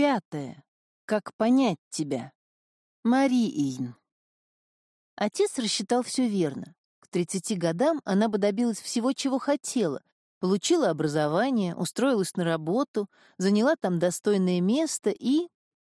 Пятое. Как понять тебя? Мариин. Отец рассчитал все верно. К 30 годам она бы добилась всего, чего хотела. Получила образование, устроилась на работу, заняла там достойное место и...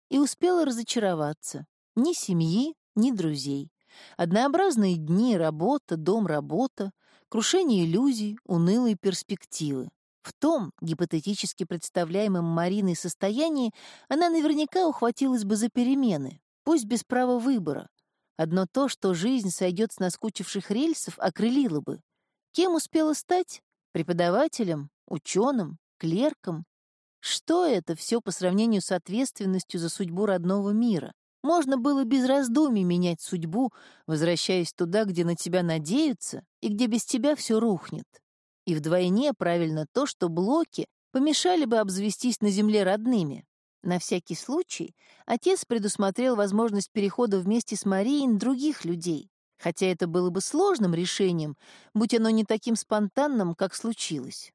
И успела разочароваться. Ни семьи, ни друзей. Однообразные дни, работа, дом, работа, крушение иллюзий, унылые перспективы. В том, гипотетически представляемом Мариной состоянии, она наверняка ухватилась бы за перемены, пусть без права выбора. Одно то, что жизнь сойдет с наскучивших рельсов, окрылило бы. Кем успела стать? Преподавателем? Ученым? Клерком? Что это все по сравнению с ответственностью за судьбу родного мира? Можно было без раздумий менять судьбу, возвращаясь туда, где на тебя надеются и где без тебя все рухнет. И вдвойне правильно то, что блоки помешали бы обзавестись на земле родными. На всякий случай отец предусмотрел возможность перехода вместе с Марией других людей, хотя это было бы сложным решением, будь оно не таким спонтанным, как случилось.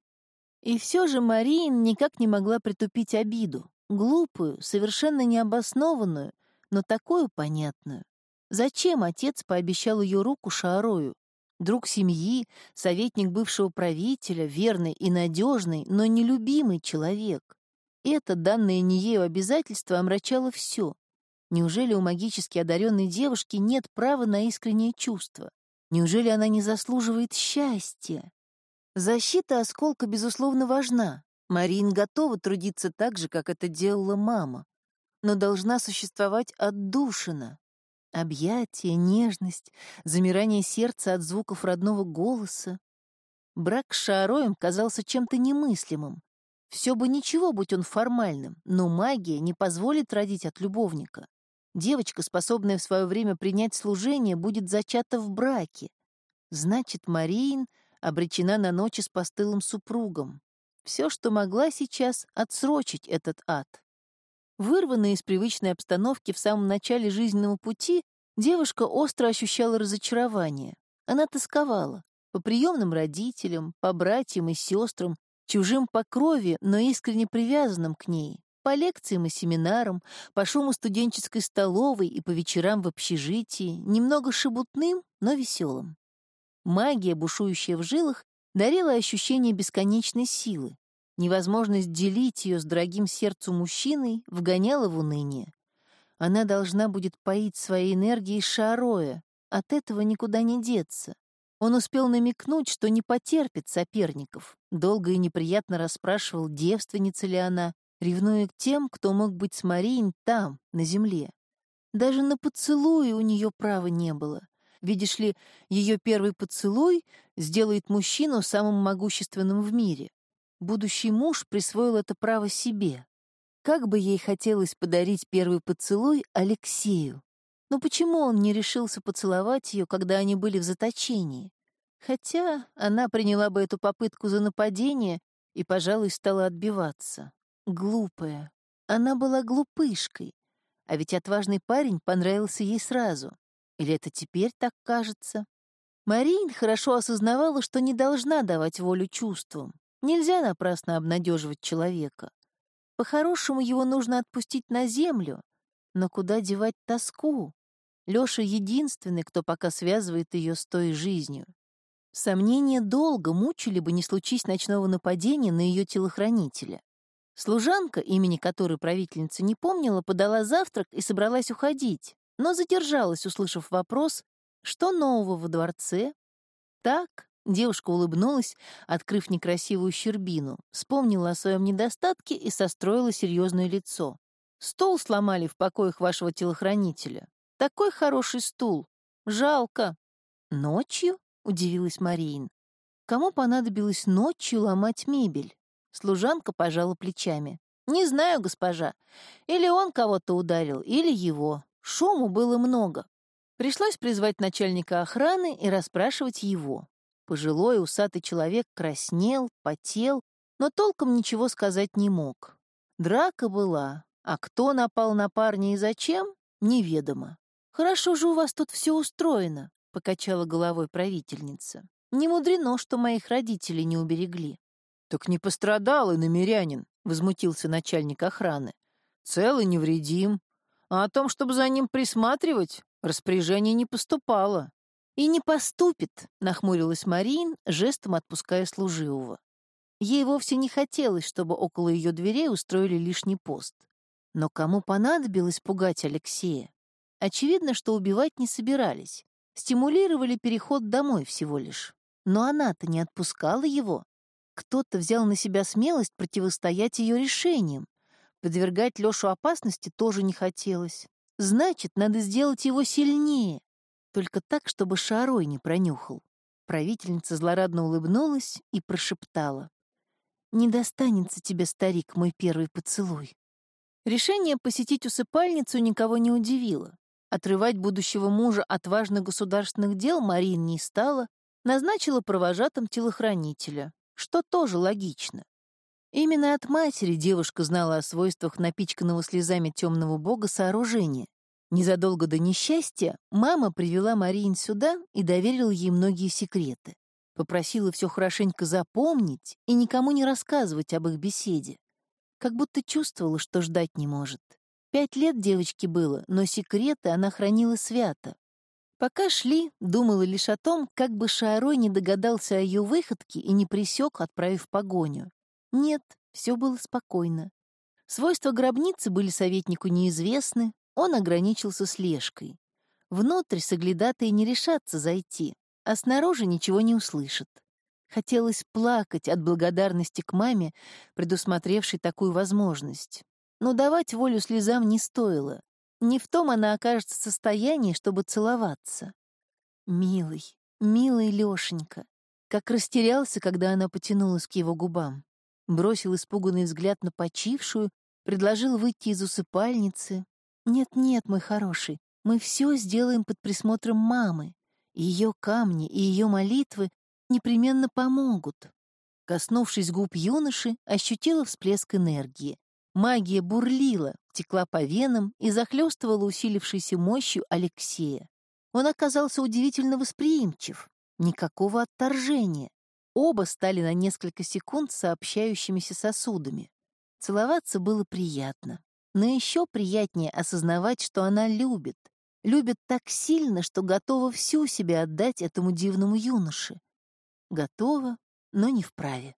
И все же Мариин никак не могла притупить обиду, глупую, совершенно необоснованную, но такую понятную. Зачем отец пообещал ее руку Шаарою? Друг семьи, советник бывшего правителя, верный и надежный, но нелюбимый человек. Это, данное не ею обязательство, омрачало все. Неужели у магически одаренной девушки нет права на искреннее чувство? Неужели она не заслуживает счастья? Защита осколка, безусловно, важна. Марин готова трудиться так же, как это делала мама, но должна существовать отдушина, Объятия, нежность, замирание сердца от звуков родного голоса. Брак с Шаароем казался чем-то немыслимым. Все бы ничего, будь он формальным, но магия не позволит родить от любовника. Девочка, способная в свое время принять служение, будет зачата в браке. Значит, Мариин обречена на ночи с постылым супругом. Все, что могла сейчас, отсрочить этот ад. Вырванная из привычной обстановки в самом начале жизненного пути, девушка остро ощущала разочарование. Она тосковала по приемным родителям, по братьям и сестрам, чужим по крови, но искренне привязанным к ней, по лекциям и семинарам, по шуму студенческой столовой и по вечерам в общежитии, немного шебутным, но веселым. Магия, бушующая в жилах, дарила ощущение бесконечной силы, Невозможность делить ее с дорогим сердцу мужчиной вгоняла в уныние. Она должна будет поить своей энергией Шароя, от этого никуда не деться. Он успел намекнуть, что не потерпит соперников. Долго и неприятно расспрашивал, девственница ли она, ревнуя к тем, кто мог быть с Марией там, на земле. Даже на поцелуи у нее права не было. Видишь ли, ее первый поцелуй сделает мужчину самым могущественным в мире. Будущий муж присвоил это право себе. Как бы ей хотелось подарить первый поцелуй Алексею. Но почему он не решился поцеловать ее, когда они были в заточении? Хотя она приняла бы эту попытку за нападение и, пожалуй, стала отбиваться. Глупая. Она была глупышкой. А ведь отважный парень понравился ей сразу. Или это теперь так кажется? Марин хорошо осознавала, что не должна давать волю чувствам. Нельзя напрасно обнадеживать человека. По-хорошему его нужно отпустить на землю, но куда девать тоску? Лёша единственный, кто пока связывает ее с той жизнью. Сомнения долго мучили бы, не случись ночного нападения на ее телохранителя. Служанка, имени которой правительница не помнила, подала завтрак и собралась уходить, но задержалась, услышав вопрос, что нового во дворце. Так, Девушка улыбнулась, открыв некрасивую щербину, вспомнила о своем недостатке и состроила серьезное лицо. «Стол сломали в покоях вашего телохранителя. Такой хороший стул. Жалко». «Ночью?» — удивилась Мариин. «Кому понадобилось ночью ломать мебель?» Служанка пожала плечами. «Не знаю, госпожа. Или он кого-то ударил, или его. Шуму было много. Пришлось призвать начальника охраны и расспрашивать его. Пожилой усатый человек краснел, потел, но толком ничего сказать не мог. Драка была, а кто напал на парня и зачем — неведомо. «Хорошо же у вас тут все устроено», — покачала головой правительница. «Не мудрено, что моих родителей не уберегли». «Так не пострадал и намерянин», — возмутился начальник охраны. Цел и невредим. А о том, чтобы за ним присматривать, распоряжение не поступало. И не поступит, нахмурилась Марин, жестом отпуская служивого. Ей вовсе не хотелось, чтобы около ее дверей устроили лишний пост. Но кому понадобилось пугать Алексея? Очевидно, что убивать не собирались. Стимулировали переход домой всего лишь. Но она-то не отпускала его. Кто-то взял на себя смелость противостоять ее решениям. Подвергать Лешу опасности тоже не хотелось. Значит, надо сделать его сильнее. Только так, чтобы Шарой не пронюхал. Правительница злорадно улыбнулась и прошептала. «Не достанется тебе, старик, мой первый поцелуй». Решение посетить усыпальницу никого не удивило. Отрывать будущего мужа от важных государственных дел Марин не стала, назначила провожатым телохранителя, что тоже логично. Именно от матери девушка знала о свойствах напичканного слезами темного бога сооружения. Незадолго до несчастья мама привела Марин сюда и доверила ей многие секреты. Попросила все хорошенько запомнить и никому не рассказывать об их беседе. Как будто чувствовала, что ждать не может. Пять лет девочке было, но секреты она хранила свято. Пока шли, думала лишь о том, как бы Шаарой не догадался о ее выходке и не присек, отправив погоню. Нет, все было спокойно. Свойства гробницы были советнику неизвестны, он ограничился слежкой. Внутрь соглядатые не решатся зайти, а снаружи ничего не услышат. Хотелось плакать от благодарности к маме, предусмотревшей такую возможность. Но давать волю слезам не стоило. Не в том она окажется в состоянии, чтобы целоваться. Милый, милый Лёшенька, как растерялся, когда она потянулась к его губам бросил испуганный взгляд на почившую, предложил выйти из усыпальницы. «Нет-нет, мой хороший, мы все сделаем под присмотром мамы. Ее камни и ее молитвы непременно помогут». Коснувшись губ юноши, ощутила всплеск энергии. Магия бурлила, текла по венам и захлестывала усилившейся мощью Алексея. Он оказался удивительно восприимчив. Никакого отторжения. Оба стали на несколько секунд сообщающимися сосудами. Целоваться было приятно. Но еще приятнее осознавать, что она любит. Любит так сильно, что готова всю себя отдать этому дивному юноше. Готова, но не вправе.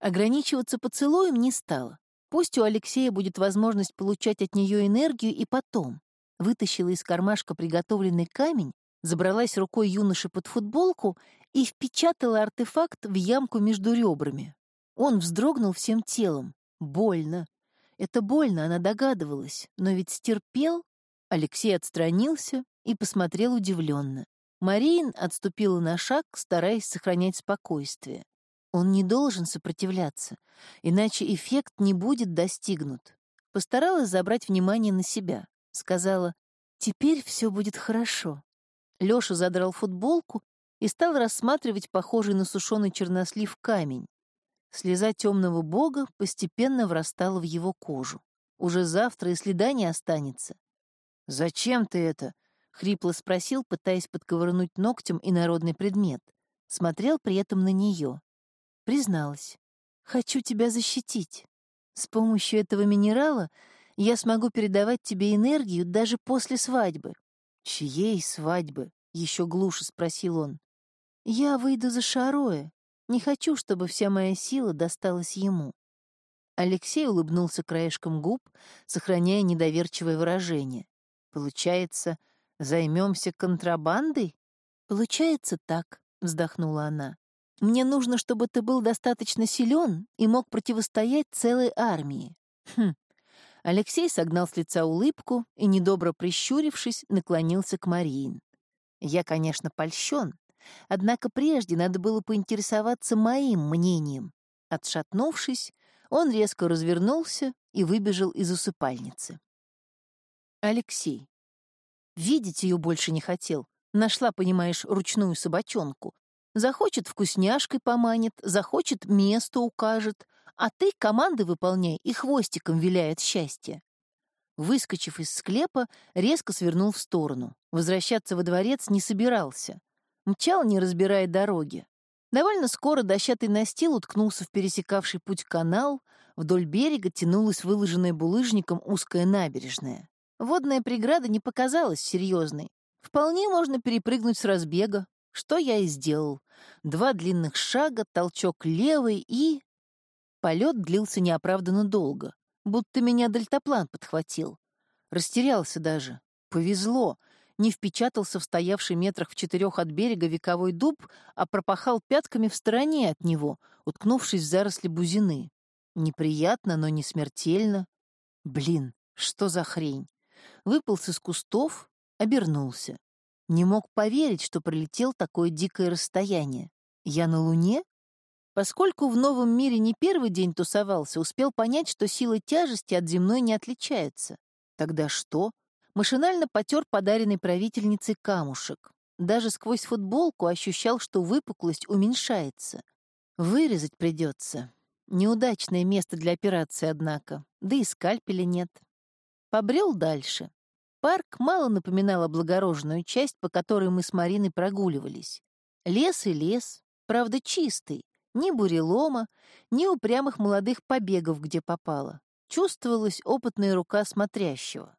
Ограничиваться поцелуем не стала. Пусть у Алексея будет возможность получать от нее энергию и потом. Вытащила из кармашка приготовленный камень, забралась рукой юноши под футболку и впечатала артефакт в ямку между ребрами. Он вздрогнул всем телом. Больно. Это больно, она догадывалась, но ведь стерпел. Алексей отстранился и посмотрел удивленно. Мариин отступила на шаг, стараясь сохранять спокойствие. Он не должен сопротивляться, иначе эффект не будет достигнут. Постаралась забрать внимание на себя. Сказала, «Теперь все будет хорошо». Лёша задрал футболку и стал рассматривать похожий на сушеный чернослив камень. Слеза темного бога постепенно врастала в его кожу. Уже завтра и следа не останется. «Зачем ты это?» — хрипло спросил, пытаясь подковырнуть ногтем инородный предмет. Смотрел при этом на нее. Призналась. «Хочу тебя защитить. С помощью этого минерала я смогу передавать тебе энергию даже после свадьбы». «Чьей свадьбы?» — еще глуше спросил он. Я выйду за Шароя. Не хочу, чтобы вся моя сила досталась ему. Алексей улыбнулся краешком губ, сохраняя недоверчивое выражение. Получается, займемся контрабандой? Получается так, вздохнула она. Мне нужно, чтобы ты был достаточно силен и мог противостоять целой армии. Хм. Алексей согнал с лица улыбку и, недобро прищурившись, наклонился к Мариин. Я, конечно, польщен, Однако прежде надо было поинтересоваться моим мнением. Отшатнувшись, он резко развернулся и выбежал из усыпальницы. Алексей. Видеть ее больше не хотел. Нашла, понимаешь, ручную собачонку. Захочет вкусняшкой поманит, захочет место укажет, а ты команды выполняй и хвостиком виляет счастье. Выскочив из склепа, резко свернул в сторону. Возвращаться во дворец не собирался. Мчал, не разбирая дороги. Довольно скоро дощатый настил уткнулся в пересекавший путь канал, Вдоль берега тянулась выложенная булыжником узкая набережная. Водная преграда не показалась серьезной. Вполне можно перепрыгнуть с разбега, что я и сделал. Два длинных шага, толчок левый и... Полет длился неоправданно долго, будто меня дельтаплан подхватил. Растерялся даже. Повезло. Не впечатался в стоявший метрах в четырех от берега вековой дуб, а пропахал пятками в стороне от него, уткнувшись в заросли бузины. Неприятно, но не смертельно. Блин, что за хрень? Выполз из кустов, обернулся. Не мог поверить, что пролетел такое дикое расстояние. Я на Луне? Поскольку в новом мире не первый день тусовался, успел понять, что сила тяжести от земной не отличается. Тогда что? Машинально потер подаренный правительницей камушек. Даже сквозь футболку ощущал, что выпуклость уменьшается. Вырезать придется. Неудачное место для операции, однако. Да и скальпеля нет. Побрел дальше. Парк мало напоминал облагороженную часть, по которой мы с Мариной прогуливались. Лес и лес, правда, чистый. Ни бурелома, ни упрямых молодых побегов, где попало. Чувствовалась опытная рука смотрящего.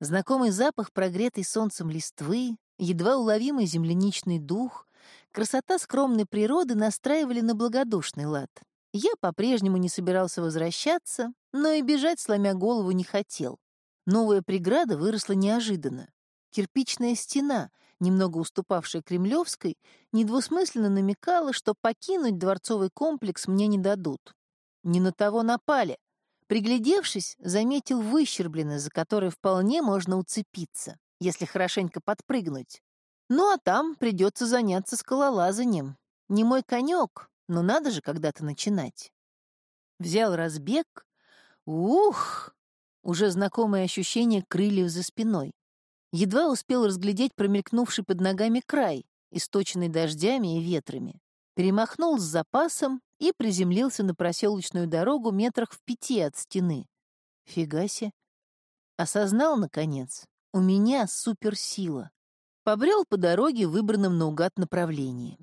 Знакомый запах прогретой солнцем листвы, едва уловимый земляничный дух, красота скромной природы настраивали на благодушный лад. Я по-прежнему не собирался возвращаться, но и бежать, сломя голову, не хотел. Новая преграда выросла неожиданно. Кирпичная стена, немного уступавшая Кремлевской, недвусмысленно намекала, что покинуть дворцовый комплекс мне не дадут. Не на того напали. Приглядевшись, заметил выщербленность, за которой вполне можно уцепиться, если хорошенько подпрыгнуть. Ну а там придется заняться скалолазанием. Не мой конек, но надо же когда-то начинать. Взял разбег. Ух! Уже знакомое ощущение крыльев за спиной. Едва успел разглядеть промелькнувший под ногами край, источенный дождями и ветрами. Перемахнул с запасом и приземлился на проселочную дорогу метрах в пяти от стены. Фигаси. Осознал, наконец, у меня суперсила. Побрел по дороге в выбранном наугад направлении.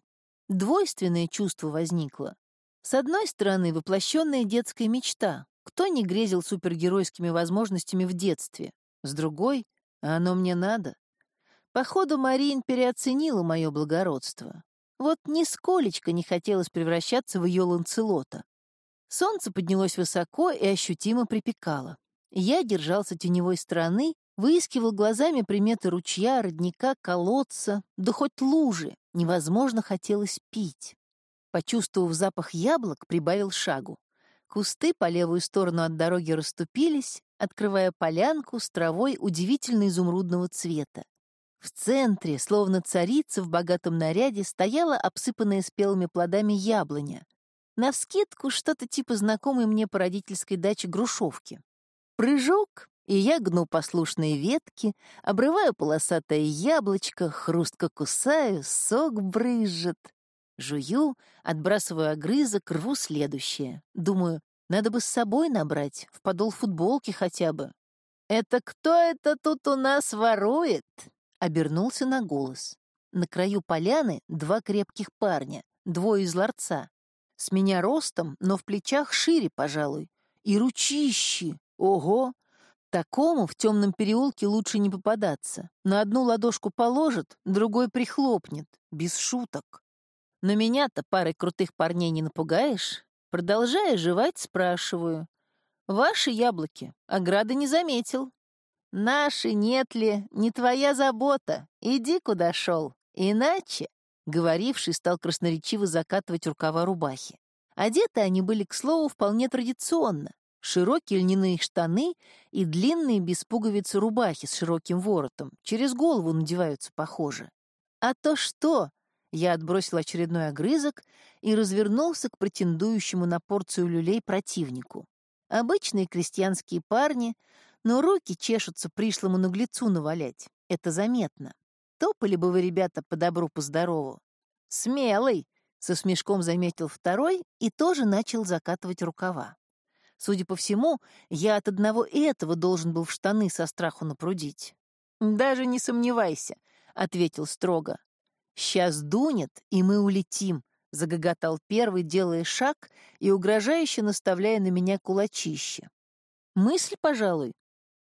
Двойственное чувство возникло. С одной стороны, воплощенная детская мечта. Кто не грезил супергеройскими возможностями в детстве? С другой, а оно мне надо. Походу, Марин переоценила мое благородство. Вот нисколечко не хотелось превращаться в ее ланцелота. Солнце поднялось высоко и ощутимо припекало. Я держался теневой стороны, выискивал глазами приметы ручья, родника, колодца, да хоть лужи, Невозможно хотелось пить. Почувствовав запах яблок, прибавил шагу. Кусты по левую сторону от дороги расступились, открывая полянку с травой удивительно изумрудного цвета. В центре, словно царица в богатом наряде, стояла обсыпанная спелыми плодами яблоня. Навскидку что-то типа знакомой мне по родительской даче грушевки. Прыжок, и я гну послушные ветки, обрываю полосатое яблочко, хрустко кусаю, сок брызжет. Жую, отбрасываю огрызок, рву следующее. Думаю, надо бы с собой набрать, в подол футболки хотя бы. «Это кто это тут у нас ворует?» Обернулся на голос. На краю поляны два крепких парня, двое из ларца. С меня ростом, но в плечах шире, пожалуй. И ручищи. Ого, Такому в темном переулке лучше не попадаться. На одну ладошку положит, другой прихлопнет. Без шуток. Но меня-то парой крутых парней не напугаешь? Продолжая жевать, спрашиваю. Ваши яблоки. Ограды не заметил. Наши нет ли, не твоя забота. Иди, куда шел. Иначе... Говоривший стал красноречиво закатывать рукава рубахи. Одеты они были, к слову, вполне традиционно широкие льняные штаны и длинные без пуговицы рубахи с широким воротом, через голову надеваются, похоже. А то что? Я отбросил очередной огрызок и развернулся к претендующему на порцию люлей противнику. Обычные крестьянские парни, но руки чешутся пришлому наглецу навалять. Это заметно. Топали бы вы, ребята, по добру, по здорову. Смелый, со смешком заметил второй и тоже начал закатывать рукава. Судя по всему, я от одного этого должен был в штаны со страху напрудить. «Даже не сомневайся», — ответил строго. «Сейчас дунет, и мы улетим. — загоготал первый, делая шаг и угрожающе наставляя на меня кулачище. Мысль, пожалуй.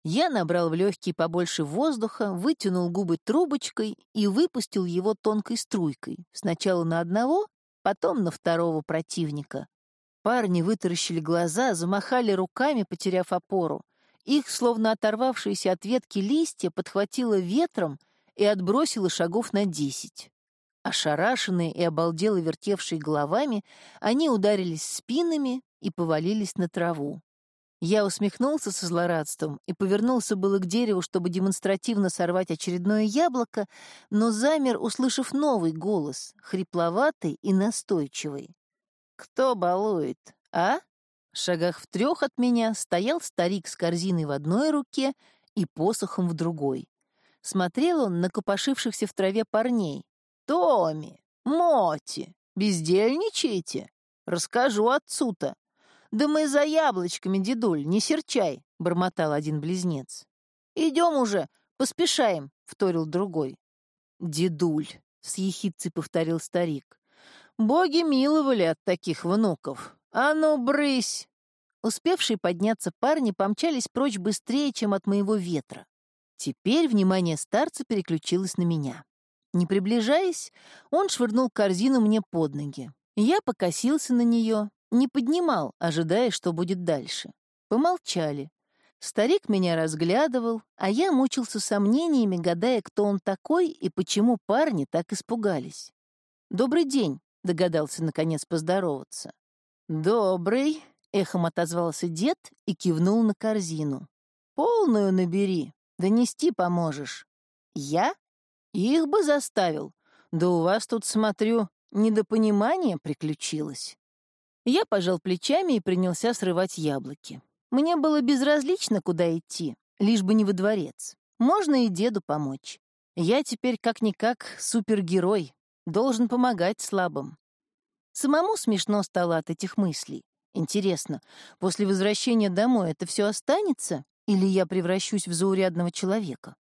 Я набрал в легкие побольше воздуха, вытянул губы трубочкой и выпустил его тонкой струйкой, сначала на одного, потом на второго противника. Парни вытаращили глаза, замахали руками, потеряв опору. Их, словно оторвавшиеся от ветки листья, подхватило ветром и отбросило шагов на десять. Ошарашенные и обалдело вертевшие головами, они ударились спинами и повалились на траву. Я усмехнулся со злорадством и повернулся было к дереву, чтобы демонстративно сорвать очередное яблоко, но замер, услышав новый голос, хрипловатый и настойчивый. «Кто балует, а?» В шагах в трех от меня стоял старик с корзиной в одной руке и посохом в другой. Смотрел он на копошившихся в траве парней. «Томми! Моти! Бездельничаете? Расскажу отцу-то!» «Да мы за яблочками, дедуль, не серчай!» — бормотал один близнец. «Идем уже, поспешаем!» — вторил другой. «Дедуль!» — с ехидцей повторил старик. Боги миловали от таких внуков. А ну, брысь!» Успевшие подняться парни помчались прочь быстрее, чем от моего ветра. Теперь внимание старца переключилось на меня. Не приближаясь, он швырнул корзину мне под ноги. Я покосился на нее, не поднимал, ожидая, что будет дальше. Помолчали. Старик меня разглядывал, а я мучился сомнениями, гадая, кто он такой и почему парни так испугались. «Добрый день», — догадался наконец поздороваться. «Добрый», — эхом отозвался дед и кивнул на корзину. «Полную набери, донести поможешь». «Я? Их бы заставил. Да у вас тут, смотрю, недопонимание приключилось». Я пожал плечами и принялся срывать яблоки. Мне было безразлично, куда идти, лишь бы не во дворец. Можно и деду помочь. Я теперь как-никак супергерой, должен помогать слабым. Самому смешно стало от этих мыслей. Интересно, после возвращения домой это все останется, или я превращусь в заурядного человека?